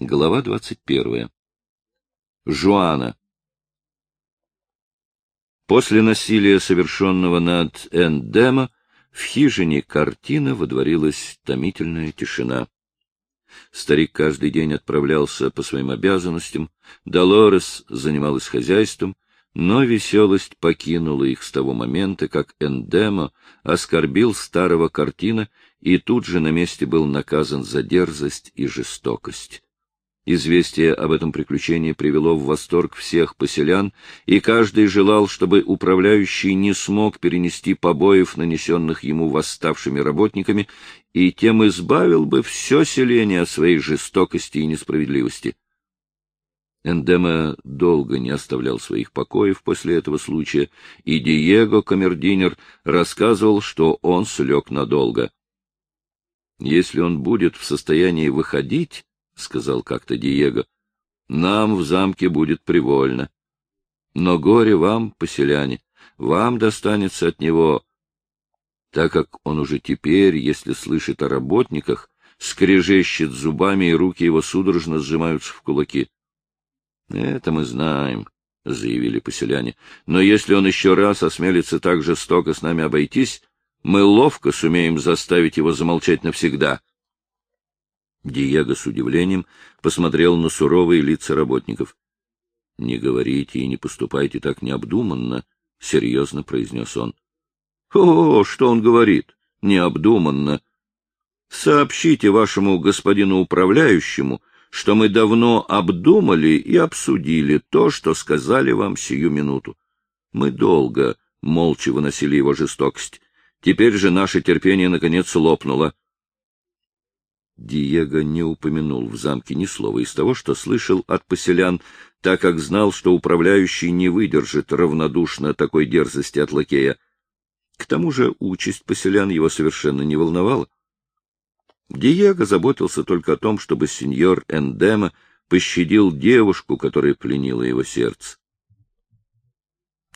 Глава 21. Жуана. После насилия, совершенного над Эндема, в хижине картина водворилась томительная тишина. Старик каждый день отправлялся по своим обязанностям, Долорес занималась хозяйством, но веселость покинула их с того момента, как Эндемо оскорбил старого картина и тут же на месте был наказан за дерзость и жестокость. Известие об этом приключении привело в восторг всех поселян, и каждый желал, чтобы управляющий не смог перенести побоев, нанесенных ему восставшими работниками, и тем избавил бы все селение от своей жестокости и несправедливости. Эндема долго не оставлял своих покоев после этого случая, и Диего Камердинер рассказывал, что он слег надолго. Если он будет в состоянии выходить, — сказал как-то Диего, — нам в замке будет привольно. Но горе вам, поселяне, вам достанется от него, так как он уже теперь, если слышит о работниках, скрежещет зубами, и руки его судорожно сжимаются в кулаки. — Это мы знаем, — заявили поселяне, — но если он еще раз осмелится так жестоко с нами обойтись, мы ловко сумеем заставить его замолчать навсегда. — Диего с удивлением посмотрел на суровые лица работников. — Не говорите и не поступайте так необдуманно, — серьезно произнес он. — О, что он говорит? Необдуманно. Сообщите вашему господину управляющему, что мы давно обдумали и обсудили то, что сказали вам сию минуту. Мы долго молча выносили его жестокость. Теперь же наше терпение наконец лопнуло. Диего не упомянул в замке ни слова из того, что слышал от поселян, так как знал, что управляющий не выдержит равнодушно такой дерзости от лакея. К тому же участь поселян его совершенно не волновала. Диего заботился только о том, чтобы сеньор Эндема пощадил девушку, которая пленила его сердце.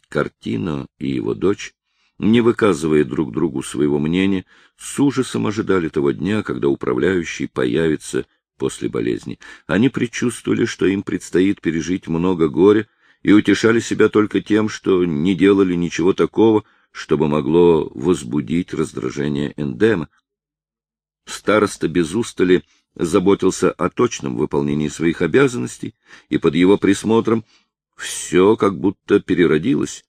Картино и его дочь не выказывая друг другу своего мнения, с ужасом ожидали того дня, когда управляющий появится после болезни. Они предчувствовали, что им предстоит пережить много горя, и утешали себя только тем, что не делали ничего такого, чтобы могло возбудить раздражение эндема. Староста без устали заботился о точном выполнении своих обязанностей, и под его присмотром все как будто переродилось.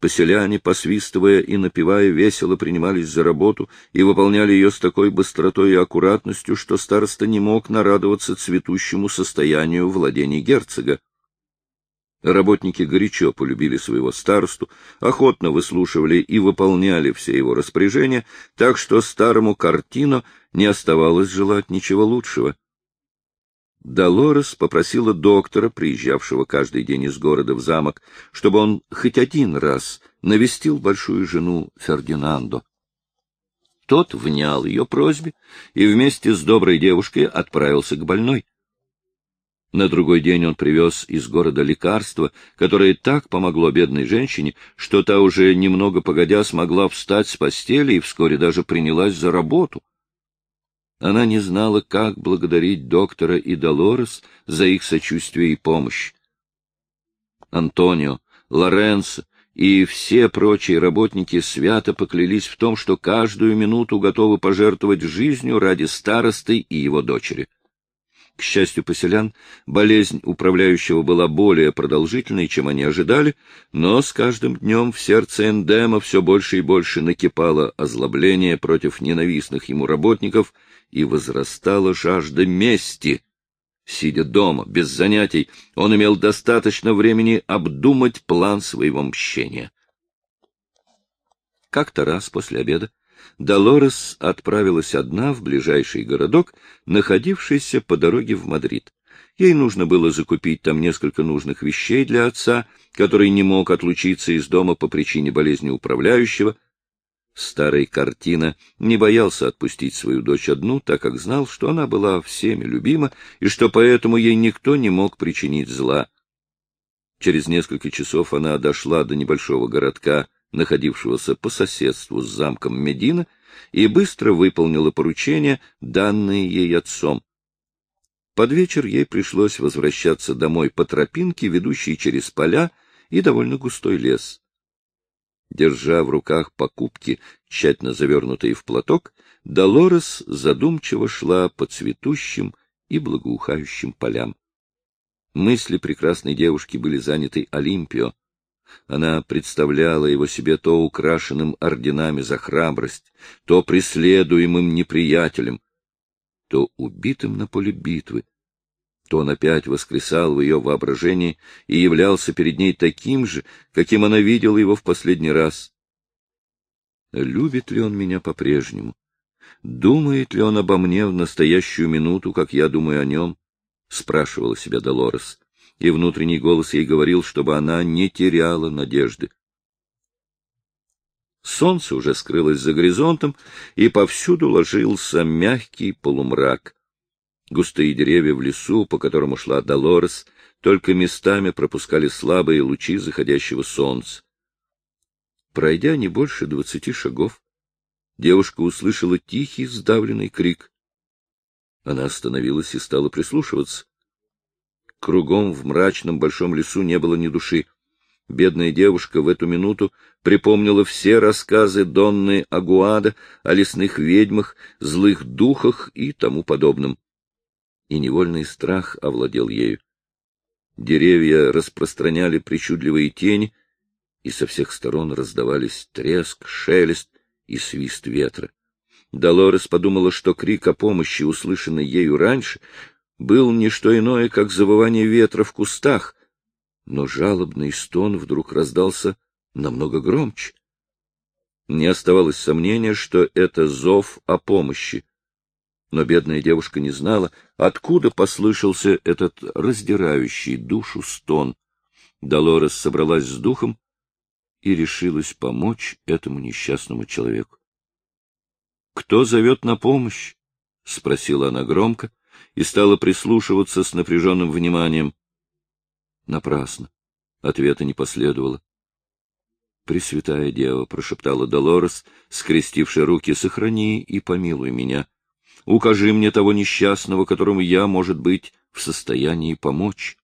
Поселяне, посвистывая и напевая, весело принимались за работу и выполняли ее с такой быстротой и аккуратностью, что староста не мог нарадоваться цветущему состоянию владений герцога. Работники горячо полюбили своего старосту, охотно выслушивали и выполняли все его распоряжения, так что старому картину не оставалось желать ничего лучшего. Долорес попросила доктора, приезжавшего каждый день из города в замок, чтобы он хоть один раз навестил большую жену Фердинандо. Тот внял ее просьбе и вместе с доброй девушкой отправился к больной. На другой день он привез из города лекарство, которое так помогло бедной женщине, что та уже немного погодя смогла встать с постели и вскоре даже принялась за работу. Она не знала, как благодарить доктора и Долорес за их сочувствие и помощь. Антонио, Лоренцо и все прочие работники свято поклялись в том, что каждую минуту готовы пожертвовать жизнью ради старосты и его дочери. К счастью поселян, болезнь управляющего была более продолжительной, чем они ожидали, но с каждым днем в сердце Эндема все больше и больше накипало озлобление против ненавистных ему работников — и возрастала жажда мести. Сидя дома, без занятий, он имел достаточно времени обдумать план своего мщения. Как-то раз после обеда Долорес отправилась одна в ближайший городок, находившийся по дороге в Мадрид. Ей нужно было закупить там несколько нужных вещей для отца, который не мог отлучиться из дома по причине болезни управляющего — Старый картина не боялся отпустить свою дочь одну, так как знал, что она была всеми любима и что поэтому ей никто не мог причинить зла. Через несколько часов она дошла до небольшого городка, находившегося по соседству с замком Медина, и быстро выполнила поручение, данное ей отцом. Под вечер ей пришлось возвращаться домой по тропинке, ведущей через поля и довольно густой лес. Держа в руках покупки, тщательно завернутые в платок, Долорес задумчиво шла по цветущим и благоухающим полям. Мысли прекрасной девушки были заняты Олимпио. Она представляла его себе то украшенным орденами за храбрость, то преследуемым неприятелем, то убитым на поле битвы, то он опять воскресал в ее воображении и являлся перед ней таким же, каким она видела его в последний раз. Любит ли он меня по-прежнему? Думает ли он обо мне в настоящую минуту, как я думаю о нем? — спрашивала себя Долорес, и внутренний голос ей говорил, чтобы она не теряла надежды. Солнце уже скрылось за горизонтом, и повсюду ложился мягкий полумрак. Густые деревья в лесу, по которому шла Долорес, только местами пропускали слабые лучи заходящего солнца. Пройдя не больше двадцати шагов, девушка услышала тихий сдавленный крик. Она остановилась и стала прислушиваться. Кругом в мрачном большом лесу не было ни души. Бедная девушка в эту минуту припомнила все рассказы Донны Агуада о лесных ведьмах, злых духах и тому подобном и невольный страх овладел ею. Деревья распространяли причудливые тени, и со всех сторон раздавались треск, шелест и свист ветра. Долорес подумала, что крик о помощи, услышанный ею раньше, был не что иное, как завывание ветра в кустах, но жалобный стон вдруг раздался намного громче. Не оставалось сомнения, что это зов о помощи. Но бедная девушка не знала, откуда послышался этот раздирающий душу стон. Долорес собралась с духом и решилась помочь этому несчастному человеку. — Кто зовет на помощь? — спросила она громко и стала прислушиваться с напряженным вниманием. Напрасно. Ответа не последовало. «Пресвятая Дева», — прошептала Долорес, скрестивши руки, — «сохрани и помилуй меня». Укажи мне того несчастного, которому я, может быть, в состоянии помочь.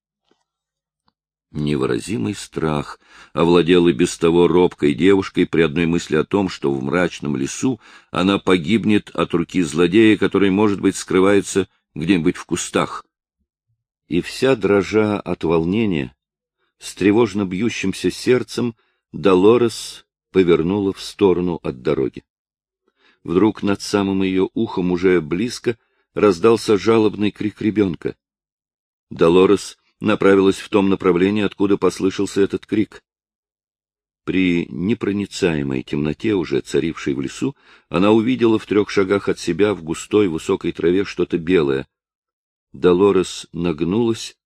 Невыразимый страх овладел и без того робкой девушкой при одной мысли о том, что в мрачном лесу она погибнет от руки злодея, который, может быть, скрывается где-нибудь в кустах. И вся дрожа от волнения, с тревожно бьющимся сердцем, Долорес повернула в сторону от дороги. Вдруг над самым ее ухом уже близко раздался жалобный крик ребенка. Долорес направилась в том направлении, откуда послышался этот крик. При непроницаемой темноте, уже царившей в лесу, она увидела в трех шагах от себя в густой высокой траве что-то белое. Долорес нагнулась,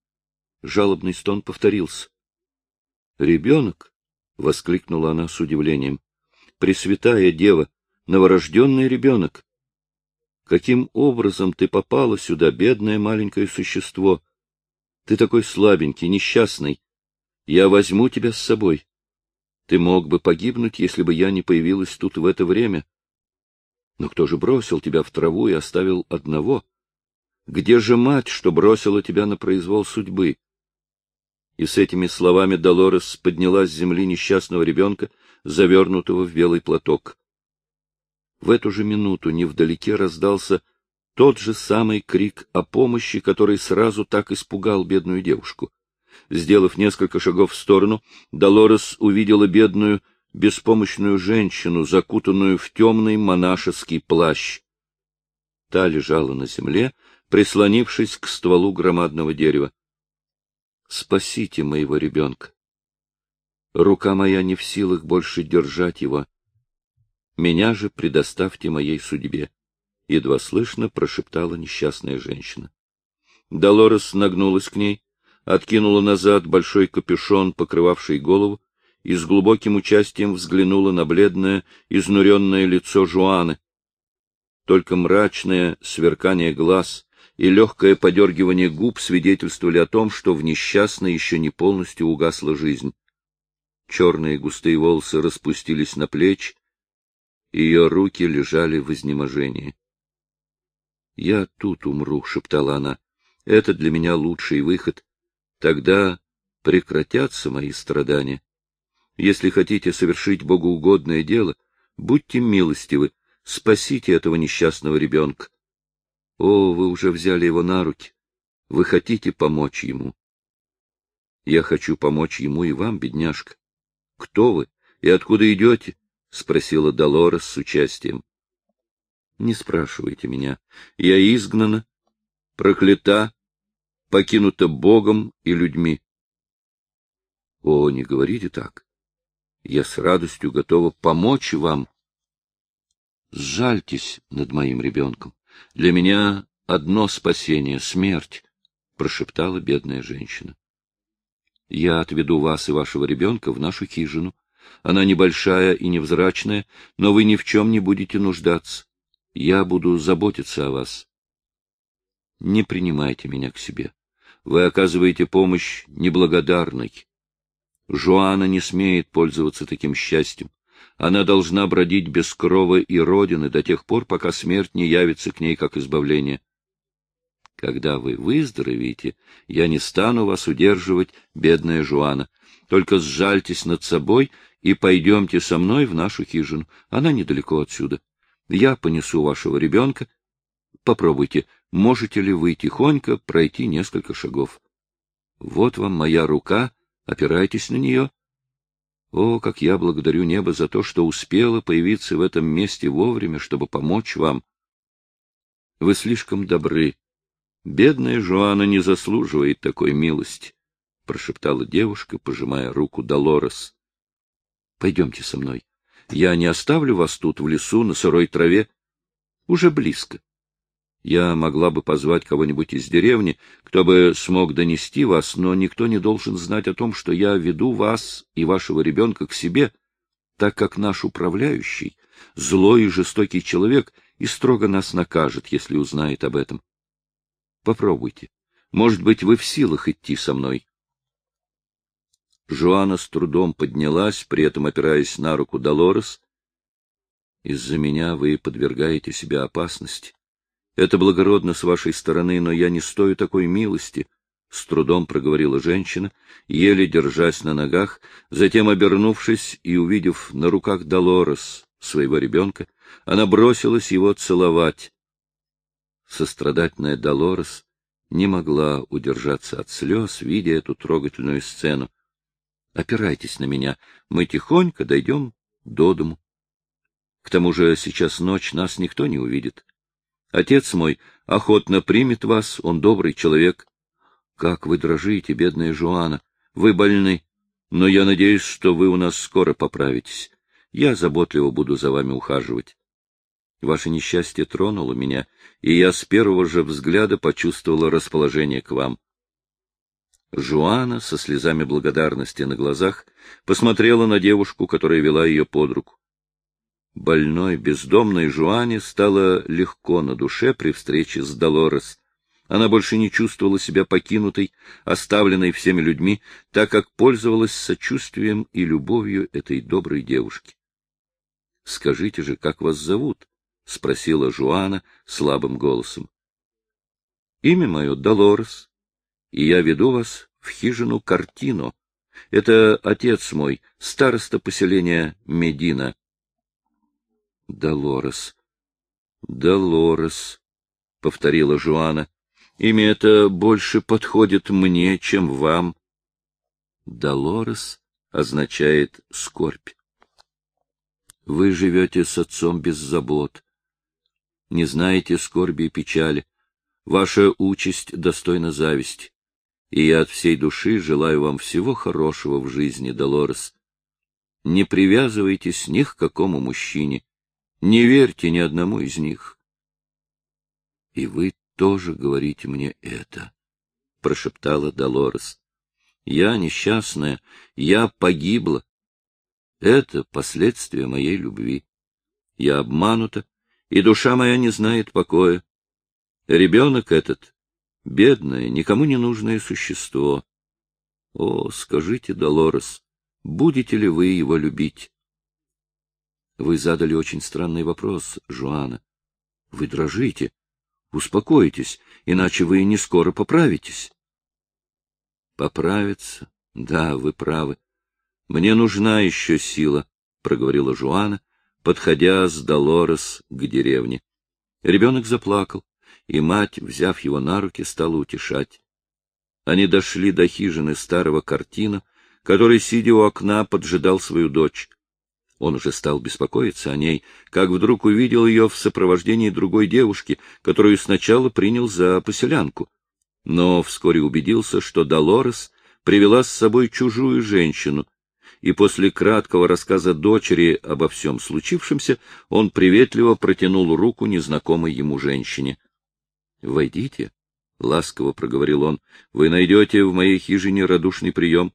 жалобный стон повторился. «Ребенок!» — воскликнула она с удивлением. «Пресвятая дева! новорожденный ребенок. Каким образом ты попала сюда, бедное маленькое существо? Ты такой слабенький, несчастный. Я возьму тебя с собой. Ты мог бы погибнуть, если бы я не появилась тут в это время. Но кто же бросил тебя в траву и оставил одного? Где же мать, что бросила тебя на произвол судьбы? И с этими словами Долорес подняла с земли несчастного ребенка, завернутого в белый платок. В эту же минуту невдалеке раздался тот же самый крик о помощи, который сразу так испугал бедную девушку. Сделав несколько шагов в сторону, Долорес увидела бедную, беспомощную женщину, закутанную в темный монашеский плащ. Та лежала на земле, прислонившись к стволу громадного дерева. «Спасите моего ребенка! Рука моя не в силах больше держать его. Меня же предоставьте моей судьбе, — едва слышно прошептала несчастная женщина. Долорес нагнулась к ней, откинула назад большой капюшон, покрывавший голову, и с глубоким участием взглянула на бледное, изнуренное лицо Жуаны. Только мрачное сверкание глаз и легкое подергивание губ свидетельствовали о том, что в несчастной еще не полностью угасла жизнь. Черные густые волосы распустились на плечи, ее руки лежали в изнеможении. — Я тут умру, — шептала она. Это для меня лучший выход. Тогда прекратятся мои страдания. Если хотите совершить богоугодное дело, будьте милостивы, спасите этого несчастного ребенка. О, вы уже взяли его на руки. Вы хотите помочь ему. Я хочу помочь ему и вам, бедняжка. Кто вы и откуда идете? — спросила Долорес с участием. — Не спрашивайте меня. Я изгнана, проклята, покинута Богом и людьми. — О, не говорите так. Я с радостью готова помочь вам. Сжальтесь над моим ребенком. Для меня одно спасение — смерть, — прошептала бедная женщина. Я отведу вас и вашего ребенка в нашу хижину. Она небольшая и невзрачная, но вы ни в чем не будете нуждаться. Я буду заботиться о вас. Не принимайте меня к себе. Вы оказываете помощь неблагодарной. Жуана не смеет пользоваться таким счастьем. Она должна бродить без крова и родины до тех пор, пока смерть не явится к ней как избавление. Когда вы выздоровеете, я не стану вас удерживать, бедная Жуана. Только сжальтесь над собой и пойдемте со мной в нашу хижину. Она недалеко отсюда. Я понесу вашего ребенка. Попробуйте, можете ли вы тихонько пройти несколько шагов. Вот вам моя рука, опирайтесь на нее. О, как я благодарю небо за то, что успела появиться в этом месте вовремя, чтобы помочь вам. Вы слишком добры. Бедная Жуана не заслуживает такой милости, — прошептала девушка, пожимая руку Долорес. — Пойдемте со мной. Я не оставлю вас тут, в лесу, на сырой траве. Уже близко. Я могла бы позвать кого-нибудь из деревни, кто бы смог донести вас, но никто не должен знать о том, что я веду вас и вашего ребенка к себе, так как наш управляющий, злой и жестокий человек, и строго нас накажет, если узнает об этом. Попробуйте. Может быть, вы в силах идти со мной. Жуана с трудом поднялась, при этом опираясь на руку Долорес. Из-за меня вы подвергаете себя опасности. Это благородно с вашей стороны, но я не стою такой милости, — с трудом проговорила женщина, еле держась на ногах, затем, обернувшись и увидев на руках Долорес своего ребенка, она бросилась его целовать. Сострадательная Долорес не могла удержаться от слез, видя эту трогательную сцену. — Опирайтесь на меня, мы тихонько дойдем до дому. К тому же сейчас ночь, нас никто не увидит. Отец мой охотно примет вас, он добрый человек. Как вы дрожите, бедная Жуана, вы больны, но я надеюсь, что вы у нас скоро поправитесь. Я заботливо буду за вами ухаживать. Ваше несчастье тронуло меня, и я с первого же взгляда почувствовала расположение к вам. Жуана со слезами благодарности на глазах посмотрела на девушку, которая вела ее под руку. Больной, бездомной Жуане стало легко на душе при встрече с Долорес. Она больше не чувствовала себя покинутой, оставленной всеми людьми, так как пользовалась сочувствием и любовью этой доброй девушки. — Скажите же, как вас зовут? — спросила Жуана слабым голосом. — Имя мое Долорес, и я веду вас в хижину Картино. Это отец мой, староста поселения Медина. — Долорес. — Долорес, — повторила Жуана. — Имя это больше подходит мне, чем вам. Долорес означает скорбь. Вы живете с отцом без забот. Не знаете скорби и печали. Ваша участь достойна зависти. И я от всей души желаю вам всего хорошего в жизни, Долорес. Не привязывайтесь ни к какому мужчине. Не верьте ни одному из них. — И вы тоже говорите мне это, — прошептала Долорес. — Я несчастная, я погибла. Это последствия моей любви. Я обманута, и душа моя не знает покоя. Ребенок этот — бедное, никому не нужное существо. О, скажите, Долорес, будете ли вы его любить? Вы задали очень странный вопрос, Жуана. Вы дрожите. Успокойтесь, иначе вы не скоро поправитесь. Поправиться? Да, вы правы. Мне нужна еще сила, — проговорила Жуана, подходя с Долорес к деревне. Ребенок заплакал, и мать, взяв его на руки, стала утешать. Они дошли до хижины старого картина, который, сидя у окна, поджидал свою дочь. Он уже стал беспокоиться о ней, как вдруг увидел ее в сопровождении другой девушки, которую сначала принял за поселянку. Но вскоре убедился, что Долорес привела с собой чужую женщину, и после краткого рассказа дочери обо всем случившемся он приветливо протянул руку незнакомой ему женщине. — Войдите, — ласково проговорил он, — вы найдете в моей хижине радушный прием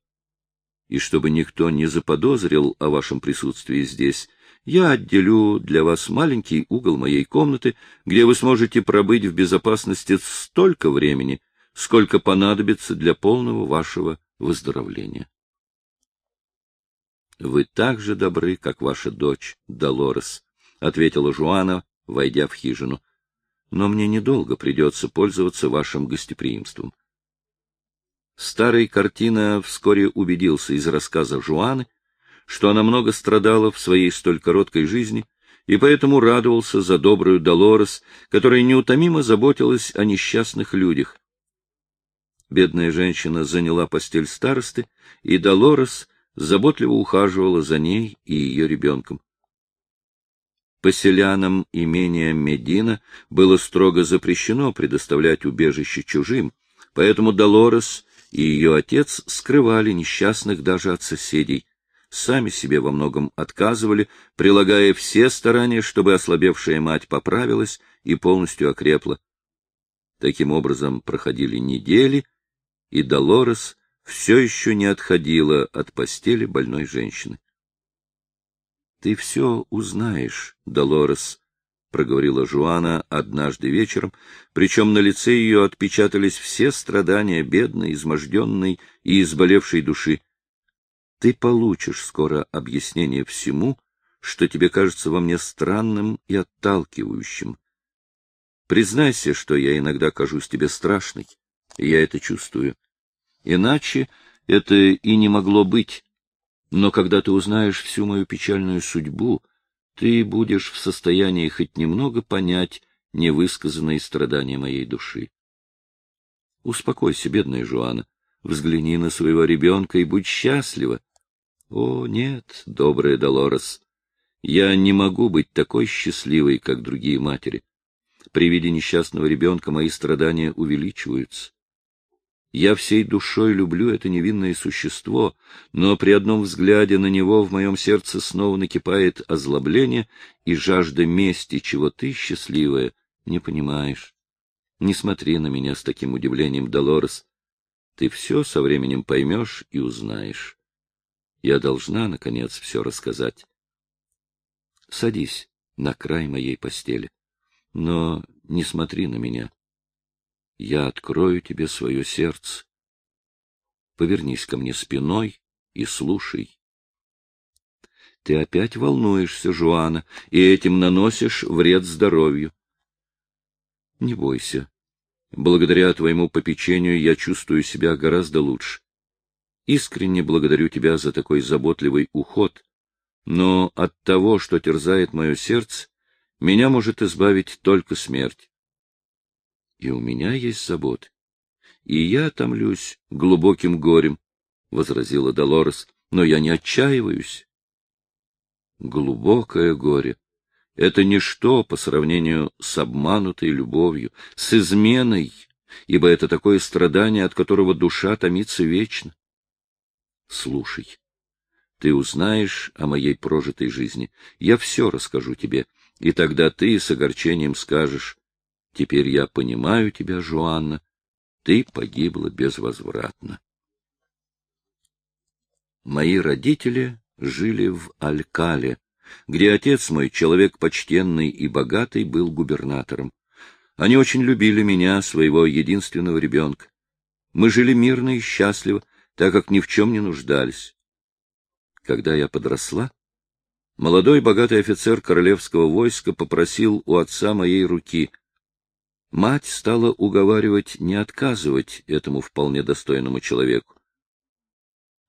и чтобы никто не заподозрил о вашем присутствии здесь, я отделю для вас маленький угол моей комнаты, где вы сможете пробыть в безопасности столько времени, сколько понадобится для полного вашего выздоровления. — Вы так же добры, как ваша дочь, Долорес, — ответила Жуана, войдя в хижину. — Но мне недолго придется пользоваться вашим гостеприимством. — Старый картина вскоре убедился из рассказа Жуаны, что она много страдала в своей столь короткой жизни, и поэтому радовался за добрую Долорес, которая неутомимо заботилась о несчастных людях. Бедная женщина заняла постель старосты, и Долорес заботливо ухаживала за ней и ее ребенком. Поселянам имения Медина было строго запрещено предоставлять убежище чужим, поэтому Долорес и ее отец скрывали несчастных даже от соседей, сами себе во многом отказывали, прилагая все старания, чтобы ослабевшая мать поправилась и полностью окрепла. Таким образом проходили недели, и Долорес все еще не отходила от постели больной женщины. — Ты все узнаешь, Долорес, проговорила Жуана однажды вечером, причем на лице ее отпечатались все страдания бедной, изможденной и изболевшей души. Ты получишь скоро объяснение всему, что тебе кажется во мне странным и отталкивающим. Признайся, что я иногда кажусь тебе страшной, и я это чувствую. Иначе это и не могло быть. Но когда ты узнаешь всю мою печальную судьбу, ты будешь в состоянии хоть немного понять невысказанные страдания моей души. Успокойся, бедная Жуана, взгляни на своего ребенка и будь счастлива. О, нет, добрая Долорес, я не могу быть такой счастливой, как другие матери. При виде несчастного ребенка мои страдания увеличиваются. Я всей душой люблю это невинное существо, но при одном взгляде на него в моем сердце снова накипает озлобление и жажда мести, чего ты, счастливая, не понимаешь. Не смотри на меня с таким удивлением, Долорес. Ты все со временем поймешь и узнаешь. Я должна, наконец, все рассказать. Садись на край моей постели, но не смотри на меня я открою тебе свое сердце. Повернись ко мне спиной и слушай. Ты опять волнуешься, Жуана, и этим наносишь вред здоровью. Не бойся. Благодаря твоему попечению я чувствую себя гораздо лучше. Искренне благодарю тебя за такой заботливый уход, но от того, что терзает мое сердце, меня может избавить только смерть. И у меня есть заботы. И я томлюсь глубоким горем, — возразила Долорес, — но я не отчаиваюсь. Глубокое горе — это ничто по сравнению с обманутой любовью, с изменой, ибо это такое страдание, от которого душа томится вечно. Слушай, ты узнаешь о моей прожитой жизни, я все расскажу тебе, и тогда ты с огорчением скажешь, Теперь я понимаю тебя, Жуанна. Ты погибла безвозвратно. Мои родители жили в Алькале, где отец мой, человек почтенный и богатый, был губернатором. Они очень любили меня, своего единственного ребенка. Мы жили мирно и счастливо, так как ни в чем не нуждались. Когда я подросла, молодой богатый офицер королевского войска попросил у отца моей руки — мать стала уговаривать не отказывать этому вполне достойному человеку.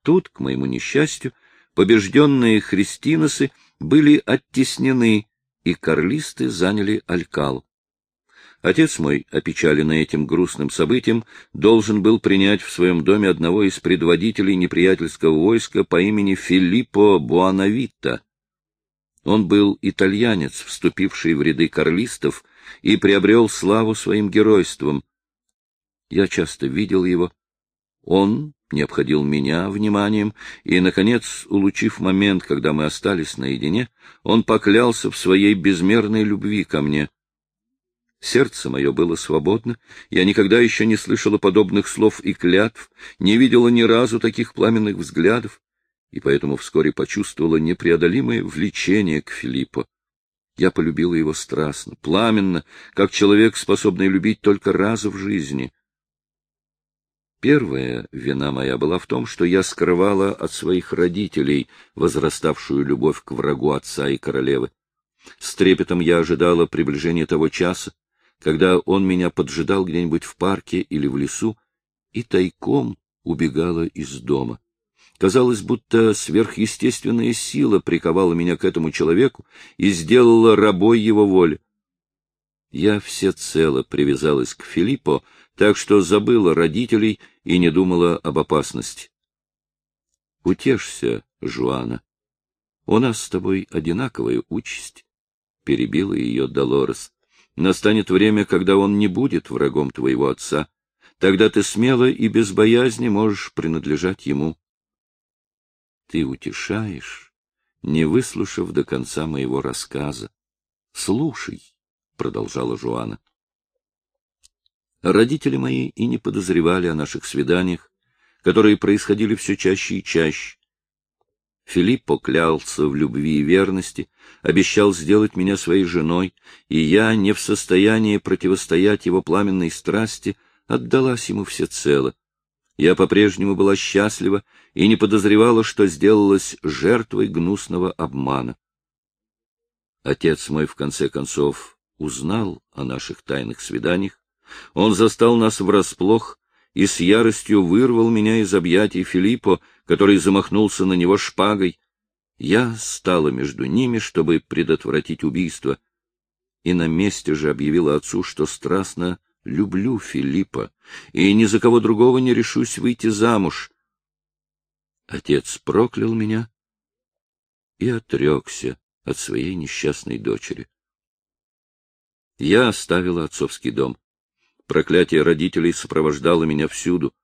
Тут, к моему несчастью, побежденные христиносы были оттеснены, и карлисты заняли Алькал. Отец мой, опечаленный этим грустным событием, должен был принять в своем доме одного из предводителей неприятельского войска по имени Филиппо Буанавитта. Он был итальянец, вступивший в ряды карлистов, и приобрел славу своим геройством. Я часто видел его. Он не обходил меня вниманием, и, наконец, улучив момент, когда мы остались наедине, он поклялся в своей безмерной любви ко мне. Сердце мое было свободно, я никогда еще не слышала подобных слов и клятв, не видела ни разу таких пламенных взглядов, и поэтому вскоре почувствовала непреодолимое влечение к Филиппу. Я полюбила его страстно, пламенно, как человек, способный любить только раз в жизни. Первая вина моя была в том, что я скрывала от своих родителей возраставшую любовь к врагу отца и королевы. С трепетом я ожидала приближения того часа, когда он меня поджидал где-нибудь в парке или в лесу, и тайком убегала из дома. Казалось, будто сверхъестественная сила приковала меня к этому человеку и сделала рабой его воли. Я всецело привязалась к Филиппо, так что забыла родителей и не думала об опасности. Утешься, Жуана. У нас с тобой одинаковая участь, — перебила ее Долорес. Настанет время, когда он не будет врагом твоего отца. Тогда ты смело и без боязни можешь принадлежать ему. Ты утешаешь, не выслушав до конца моего рассказа. Слушай, — продолжала Жуана. Родители мои и не подозревали о наших свиданиях, которые происходили все чаще и чаще. Филипп поклялся в любви и верности, обещал сделать меня своей женой, и я, не в состоянии противостоять его пламенной страсти, отдалась ему всецело. Я по-прежнему была счастлива и не подозревала, что сделалась жертвой гнусного обмана. Отец мой, в конце концов, узнал о наших тайных свиданиях. Он застал нас врасплох и с яростью вырвал меня из объятий Филиппа, который замахнулся на него шпагой. Я стала между ними, чтобы предотвратить убийство, и на месте же объявила отцу, что страстно люблю Филиппа и ни за кого другого не решусь выйти замуж. Отец проклял меня и отрекся от своей несчастной дочери. Я оставила отцовский дом. Проклятие родителей сопровождало меня всюду.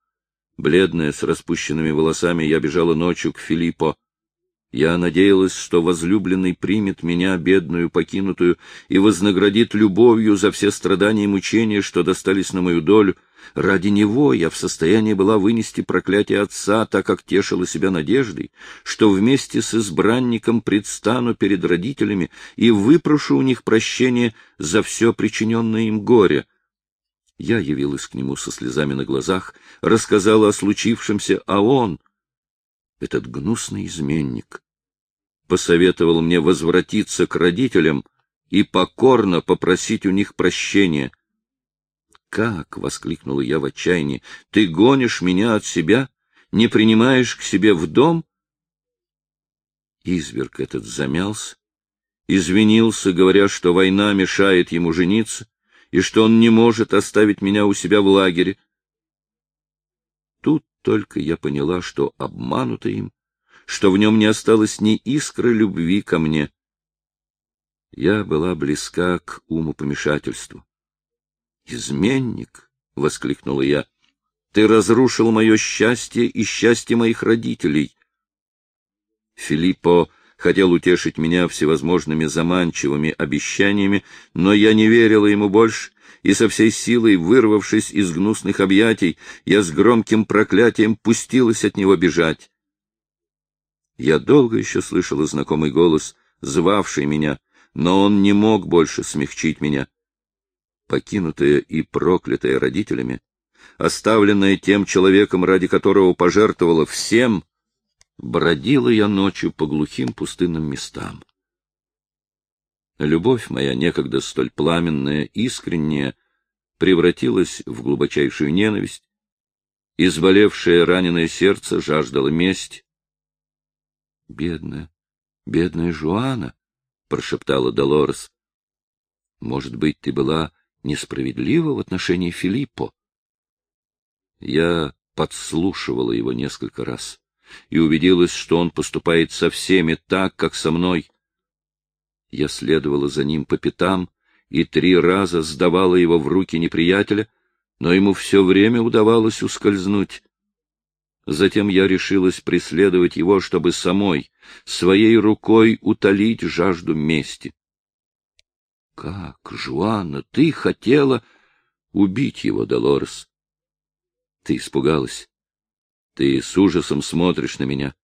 Бледная, с распущенными волосами, я бежала ночью к Филиппо. Я надеялась, что возлюбленный примет меня, бедную, покинутую, и вознаградит любовью за все страдания и мучения, что достались на мою долю. Ради него я в состоянии была вынести проклятие отца, так как тешила себя надеждой, что вместе с избранником предстану перед родителями и выпрошу у них прощения за все причиненное им горе. Я явилась к нему со слезами на глазах, рассказала о случившемся, а он этот гнусный изменник, посоветовал мне возвратиться к родителям и покорно попросить у них прощения. «Как?» — воскликнула я в отчаянии. «Ты гонишь меня от себя? Не принимаешь к себе в дом?» Изверг этот замялся, извинился, говоря, что война мешает ему жениться и что он не может оставить меня у себя в лагере, только я поняла, что обманута им, что в нем не осталось ни искры любви ко мне. Я была близка к умопомешательству. «Изменник!» — воскликнула я. «Ты разрушил мое счастье и счастье моих родителей». Филиппо хотел утешить меня всевозможными заманчивыми обещаниями, но я не верила ему больше и со всей силой, вырвавшись из гнусных объятий, я с громким проклятием пустилась от него бежать. Я долго еще слышала знакомый голос, звавший меня, но он не мог больше смягчить меня. Покинутая и проклятая родителями, оставленная тем человеком, ради которого пожертвовала всем, бродила я ночью по глухим пустынным местам. Любовь моя, некогда столь пламенная, искренняя, превратилась в глубочайшую ненависть. Изболевшее раненое сердце жаждало мести. — Бедная, бедная Жуана, — прошептала Долорес. — Может быть, ты была несправедлива в отношении Филиппо? Я подслушивала его несколько раз и убедилась, что он поступает со всеми так, как со мной. Я следовала за ним по пятам и три раза сдавала его в руки неприятеля, но ему все время удавалось ускользнуть. Затем я решилась преследовать его, чтобы самой, своей рукой утолить жажду мести. — Как, Жуанна, ты хотела убить его, Долорес? Ты испугалась. Ты с ужасом смотришь на меня.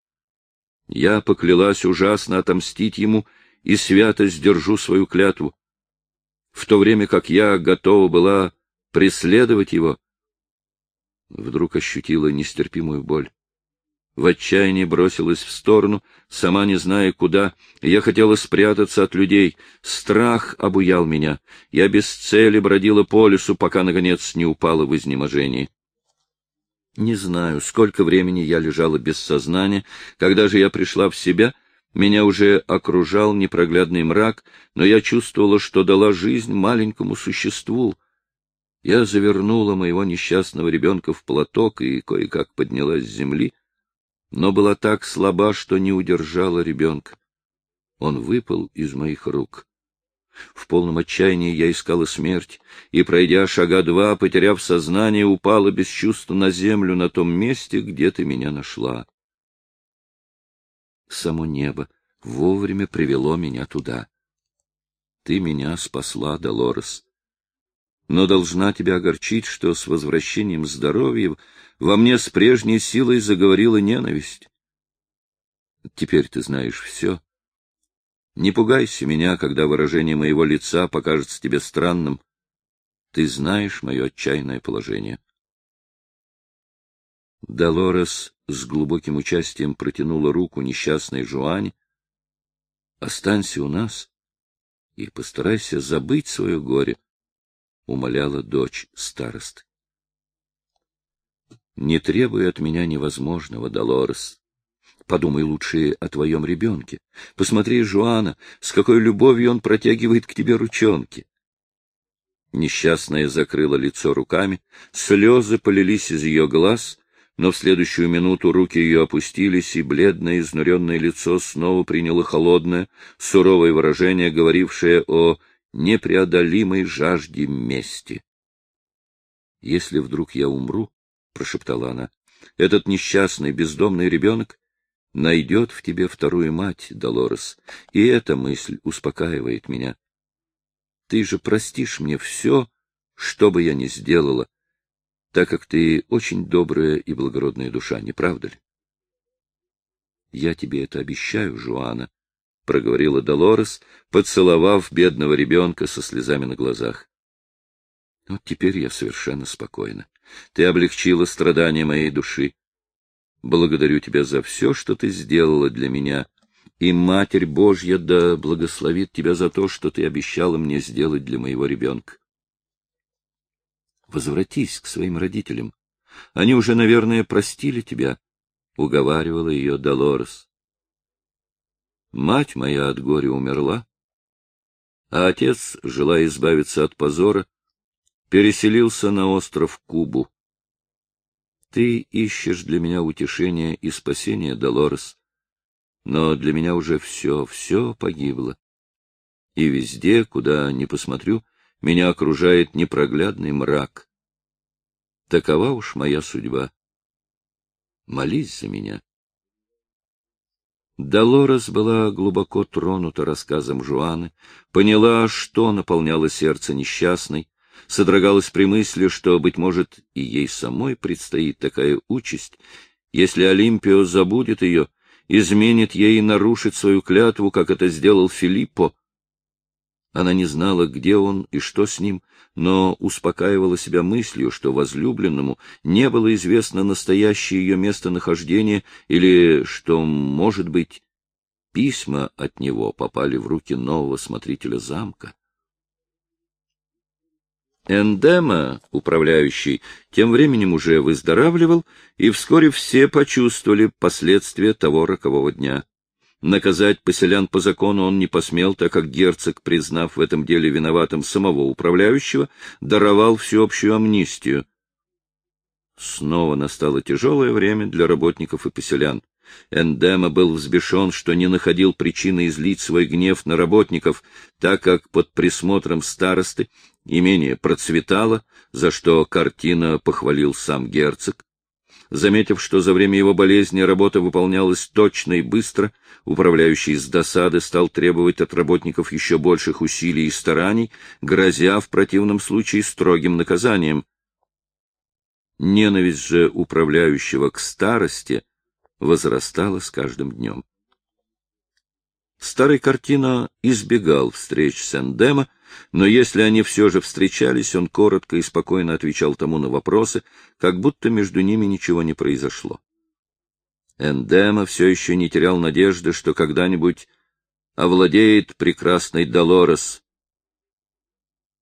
Я поклялась ужасно отомстить ему и свято сдержу свою клятву. В то время как я готова была преследовать его, вдруг ощутила нестерпимую боль. В отчаянии бросилась в сторону, сама не зная куда. Я хотела спрятаться от людей. Страх обуял меня. Я без цели бродила по лесу, пока, наконец, не упала в изнеможении. Не знаю, сколько времени я лежала без сознания. Когда же я пришла в себя, меня уже окружал непроглядный мрак, но я чувствовала, что дала жизнь маленькому существу. Я завернула моего несчастного ребенка в платок и кое-как поднялась с земли, но была так слаба, что не удержала ребенка. Он выпал из моих рук. В полном отчаянии я искала смерть, и, пройдя шага два, потеряв сознание, упала без чувства на землю на том месте, где ты меня нашла. Само небо вовремя привело меня туда. Ты меня спасла, Долорес. Но должна тебя огорчить, что с возвращением здоровья во мне с прежней силой заговорила ненависть. Теперь ты знаешь все, не пугайся меня, когда выражение моего лица покажется тебе странным. Ты знаешь мое отчаянное положение. Долорес с глубоким участием протянула руку несчастной Жуане. — Останься у нас и постарайся забыть свое горе, — умоляла дочь старосты. — Не требуй от меня невозможного, Долорес. Подумай лучше о твоем ребенке. Посмотри, Жуана, с какой любовью он протягивает к тебе ручонки. Несчастная закрыла лицо руками, слезы полились из ее глаз, но в следующую минуту руки ее опустились, и бледное, изнуренное лицо снова приняло холодное, суровое выражение, говорившее о непреодолимой жажде мести. — Если вдруг я умру, — прошептала она, — этот несчастный бездомный ребенок найдет в тебе вторую мать, Долорес, и эта мысль успокаивает меня. Ты же простишь мне все, что бы я ни сделала, так как ты очень добрая и благородная душа, не правда ли? — Я тебе это обещаю, Жуана, — проговорила Долорес, поцеловав бедного ребенка со слезами на глазах. — Вот теперь я совершенно спокойна. Ты облегчила страдания моей души. Благодарю тебя за все, что ты сделала для меня, и Матерь Божья да благословит тебя за то, что ты обещала мне сделать для моего ребенка. Возвратись к своим родителям. Они уже, наверное, простили тебя, — уговаривала ее Долорес. Мать моя от горя умерла, а отец, желая избавиться от позора, переселился на остров Кубу. Ты ищешь для меня утешения и спасения, Долорес. Но для меня уже все, все погибло. И везде, куда ни посмотрю, меня окружает непроглядный мрак. Такова уж моя судьба. Молись за меня. Долорес была глубоко тронута рассказом Жуаны, поняла, что наполняло сердце несчастной, содрогалась при мысли, что, быть может, и ей самой предстоит такая участь, если Олимпио забудет ее, изменит ей и нарушит свою клятву, как это сделал Филиппо. Она не знала, где он и что с ним, но успокаивала себя мыслью, что возлюбленному не было известно настоящее ее местонахождение или, что, может быть, письма от него попали в руки нового смотрителя замка. Эндема, управляющий, тем временем уже выздоравливал, и вскоре все почувствовали последствия того рокового дня. Наказать поселян по закону он не посмел, так как герцог, признав в этом деле виноватым самого управляющего, даровал всеобщую амнистию. Снова настало тяжелое время для работников и поселян. Эндема был взбешен, что не находил причины излить свой гнев на работников, так как под присмотром старосты имение процветало, за что картина похвалил сам герцог. Заметив, что за время его болезни работа выполнялась точно и быстро, управляющий с досады стал требовать от работников еще больших усилий и стараний, грозя в противном случае строгим наказанием. Ненависть же управляющего к старости возрастала с каждым днем. Старый картина избегал встреч с Эндема, но если они все же встречались, он коротко и спокойно отвечал тому на вопросы, как будто между ними ничего не произошло. Эндема все еще не терял надежды, что когда-нибудь овладеет прекрасный Долорес.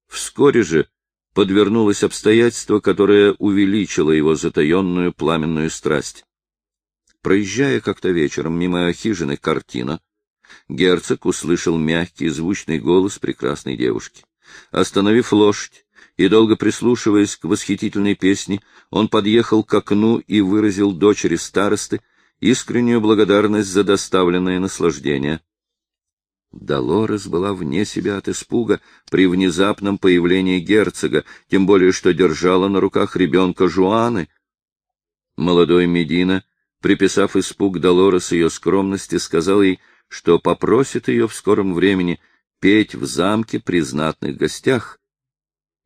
Вскоре же подвернулось обстоятельство, которое увеличило его затаенную пламенную страсть. Проезжая как-то вечером мимо хижины картина, герцог услышал мягкий звучный голос прекрасной девушки. Остановив лошадь и долго прислушиваясь к восхитительной песне, он подъехал к окну и выразил дочери старосты искреннюю благодарность за доставленное наслаждение. Долорес была вне себя от испуга при внезапном появлении герцога, тем более что держала на руках ребенка Жуаны. Молодой Медина, приписав испуг Долорес ее скромности, сказал ей, что попросит ее в скором времени петь в замке при знатных гостях.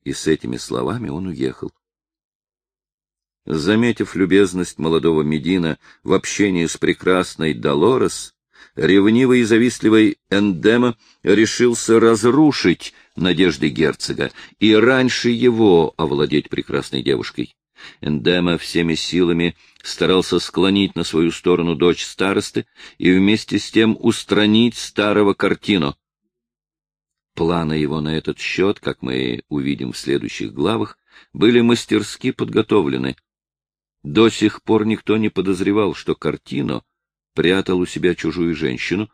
И с этими словами он уехал. Заметив любезность молодого Медина в общении с прекрасной Долорес, ревнивый и завистливый Эндема решился разрушить надежды герцога и раньше его овладеть прекрасной девушкой. Эндема всеми силами старался склонить на свою сторону дочь старосты и вместе с тем устранить старого картину. Планы его на этот счет, как мы увидим в следующих главах, были мастерски подготовлены. До сих пор никто не подозревал, что картину прятал у себя чужую женщину.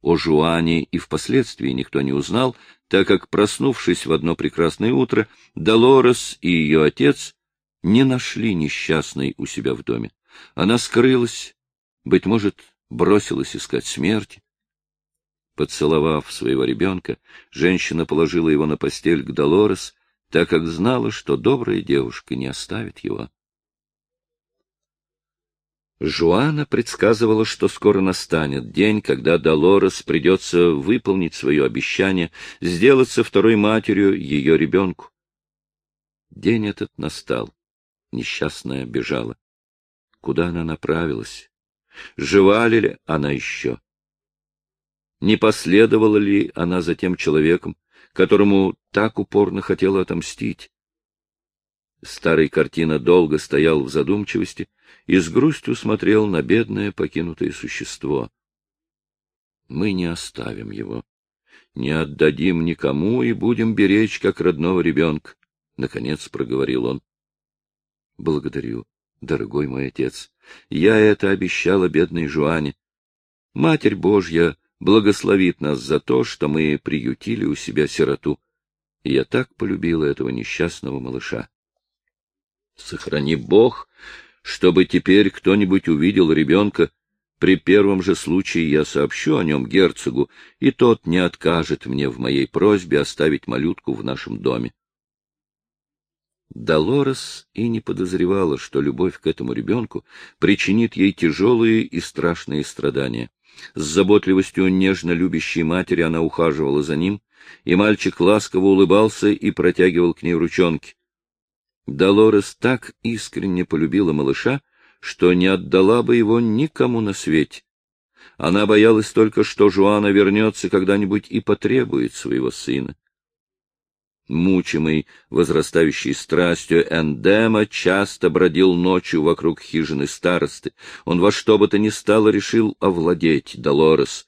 О Жуане и впоследствии никто не узнал, так как, проснувшись в одно прекрасное утро, Долорес и ее отец не нашли несчастной у себя в доме. Она скрылась, быть может, бросилась искать смерти. Поцеловав своего ребенка, женщина положила его на постель к Долорес, так как знала, что добрая девушка не оставит его. Жуана предсказывала, что скоро настанет день, когда Долорес придется выполнить свое обещание, сделаться второй матерью ее ребенку. День этот настал. Несчастная бежала. Куда она направилась? Жива ли она еще? Не последовала ли она за тем человеком, которому так упорно хотела отомстить? Старый картина долго стоял в задумчивости и с грустью смотрел на бедное покинутое существо. Мы не оставим его, не отдадим никому и будем беречь, как родного ребенка, — наконец проговорил он. — Благодарю, дорогой мой отец. Я это обещала бедной Жуане. Матерь Божья благословит нас за то, что мы приютили у себя сироту. Я так полюбила этого несчастного малыша. Сохрани Бог, чтобы теперь кто-нибудь увидел ребенка. При первом же случае я сообщу о нем герцогу, и тот не откажет мне в моей просьбе оставить малютку в нашем доме. Долорес и не подозревала, что любовь к этому ребенку причинит ей тяжелые и страшные страдания. С заботливостью нежно любящей матери она ухаживала за ним, и мальчик ласково улыбался и протягивал к ней ручонки. Долорес так искренне полюбила малыша, что не отдала бы его никому на свете. Она боялась только, что Жуана вернется когда-нибудь и потребует своего сына. Мучимый возрастающей страстью Эндема часто бродил ночью вокруг хижины старосты. Он во что бы то ни стало решил овладеть Долорес.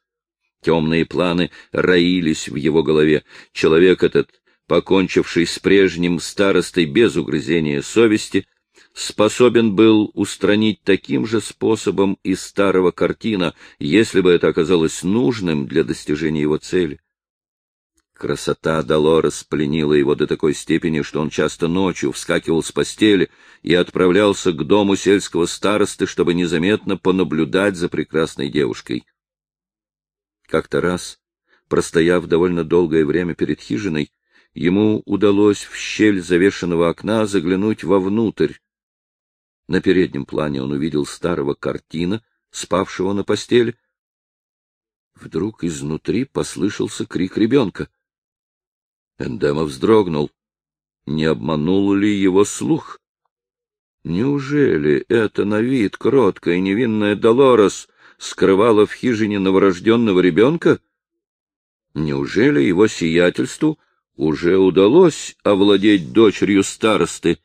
Темные планы роились в его голове. Человек этот покончивший с прежним старостой без угрызения совести, способен был устранить таким же способом из старого картина, если бы это оказалось нужным для достижения его цели. Красота Долорес пленила его до такой степени, что он часто ночью вскакивал с постели и отправлялся к дому сельского старосты, чтобы незаметно понаблюдать за прекрасной девушкой. Как-то раз, простояв довольно долгое время перед хижиной, ему удалось в щель завешенного окна заглянуть вовнутрь. На переднем плане он увидел старого картина, спавшего на постели. Вдруг изнутри послышался крик ребенка — Эндема вздрогнул. Не обманул ли его слух? Неужели это на вид кроткая и невинная Долорес скрывала в хижине новорожденного ребенка? Неужели его сиятельству уже удалось овладеть дочерью старосты?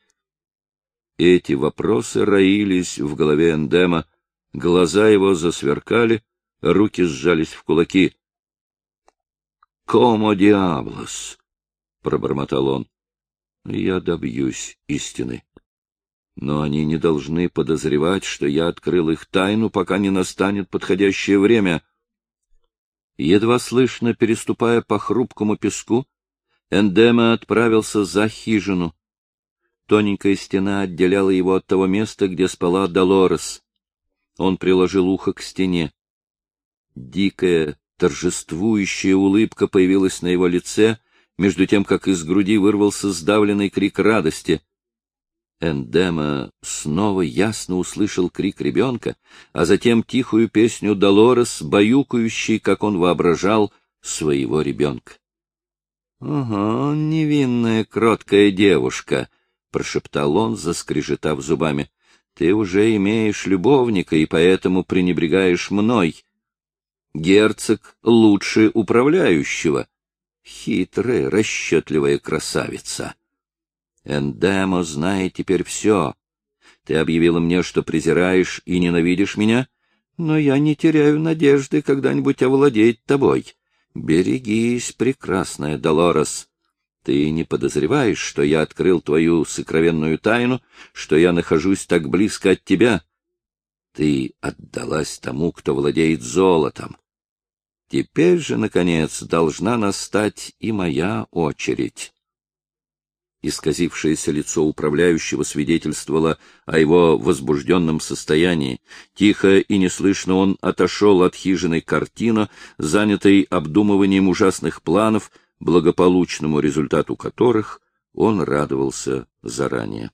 Эти вопросы роились в голове Эндема, глаза его засверкали, руки сжались в кулаки. «Комо диаблос!» Пробормотал он. Я добьюсь истины. Но они не должны подозревать, что я открыл их тайну, пока не настанет подходящее время. Едва слышно, переступая по хрупкому песку, Эндема отправился за хижину. Тоненькая стена отделяла его от того места, где спала Долорес. Он приложил ухо к стене. Дикая, торжествующая улыбка появилась на его лице, между тем, как из груди вырвался сдавленный крик радости. Эндема снова ясно услышал крик ребенка, а затем тихую песню Долорес, баюкающей, как он воображал, своего ребенка. — Ага, невинная, кроткая девушка, — прошептал он, заскрежетав зубами. — Ты уже имеешь любовника и поэтому пренебрегаешь мной. Герцог лучше управляющего. Хитрая, расчетливая красавица. Эндемо знает теперь все. Ты объявила мне, что презираешь и ненавидишь меня, но я не теряю надежды когда-нибудь овладеть тобой. Берегись, прекрасная Долорес. Ты не подозреваешь, что я открыл твою сокровенную тайну, что я нахожусь так близко от тебя? Ты отдалась тому, кто владеет золотом. Теперь же, наконец, должна настать и моя очередь. Исказившееся лицо управляющего свидетельствовало о его возбужденном состоянии. Тихо и неслышно он отошел от хижины картина, занятой обдумыванием ужасных планов, благополучному результату которых он радовался заранее.